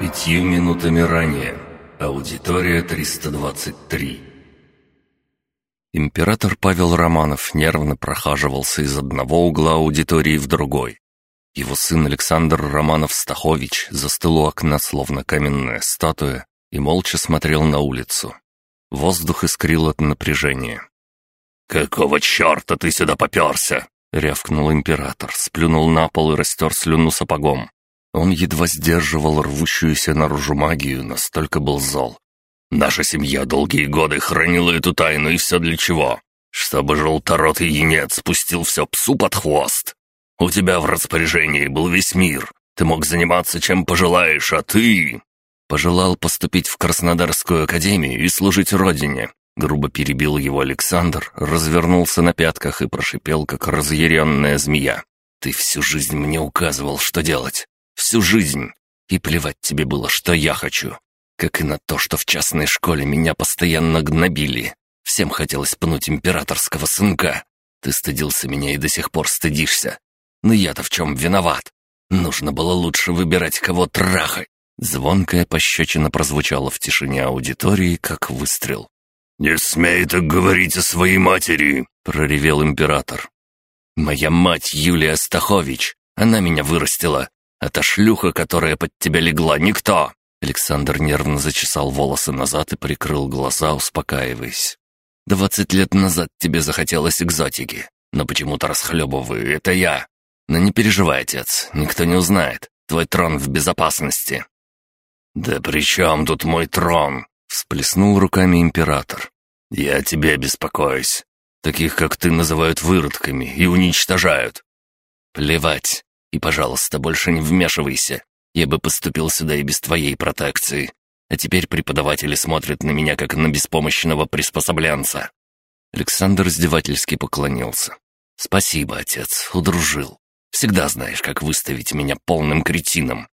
Пятью минутами ранее. Аудитория 323. Император Павел Романов нервно прохаживался из одного угла аудитории в другой. Его сын Александр Романов-Стахович застыл у окна, словно каменная статуя, и молча смотрел на улицу. Воздух искрил от напряжения. «Какого черта ты сюда поперся?» — рявкнул император, сплюнул на пол и растер слюну сапогом. Он едва сдерживал рвущуюся наружу магию, настолько был зол. Наша семья долгие годы хранила эту тайну, и все для чего? Чтобы желторотый енец спустил все псу под хвост. У тебя в распоряжении был весь мир. Ты мог заниматься чем пожелаешь, а ты...» Пожелал поступить в Краснодарскую академию и служить родине. Грубо перебил его Александр, развернулся на пятках и прошипел, как разъяренная змея. «Ты всю жизнь мне указывал, что делать. Всю жизнь. И плевать тебе было, что я хочу как и на то, что в частной школе меня постоянно гнобили. Всем хотелось пнуть императорского сынка. Ты стыдился меня и до сих пор стыдишься. Но я-то в чем виноват? Нужно было лучше выбирать, кого трахать. Звонкая пощечина прозвучала в тишине аудитории, как выстрел. «Не смей так говорить о своей матери!» — проревел император. «Моя мать Юлия Стахович, она меня вырастила, та шлюха, которая под тебя легла, никто!» Александр нервно зачесал волосы назад и прикрыл глаза, успокаиваясь. «Двадцать лет назад тебе захотелось экзотики, но почему-то расхлебываю, это я. Но не переживай, отец, никто не узнает. Твой трон в безопасности». «Да при чем тут мой трон?» — всплеснул руками император. «Я тебе беспокоюсь. Таких, как ты, называют выродками и уничтожают». «Плевать. И, пожалуйста, больше не вмешивайся. Я бы поступил сюда и без твоей протекции. А теперь преподаватели смотрят на меня, как на беспомощного приспособлянца». Александр издевательски поклонился. «Спасибо, отец, удружил. Всегда знаешь, как выставить меня полным кретином.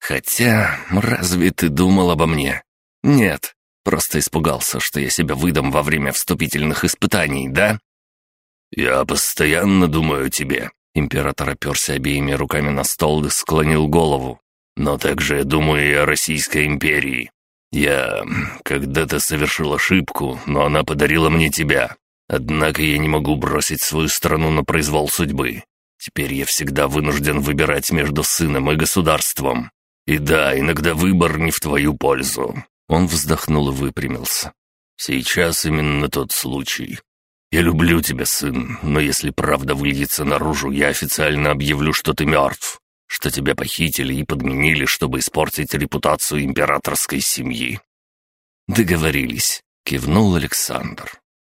Хотя, разве ты думал обо мне? Нет, просто испугался, что я себя выдам во время вступительных испытаний, да?» «Я постоянно думаю о тебе». Император оперся обеими руками на стол и склонил голову. Но также я думаю и о Российской империи. Я когда-то совершил ошибку, но она подарила мне тебя. Однако я не могу бросить свою страну на произвол судьбы. Теперь я всегда вынужден выбирать между сыном и государством. И да, иногда выбор не в твою пользу». Он вздохнул и выпрямился. «Сейчас именно тот случай. Я люблю тебя, сын, но если правда выйдется наружу, я официально объявлю, что ты мертв что тебя похитили и подменили, чтобы испортить репутацию императорской семьи». «Договорились», — кивнул Александр.